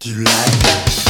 Do you like that?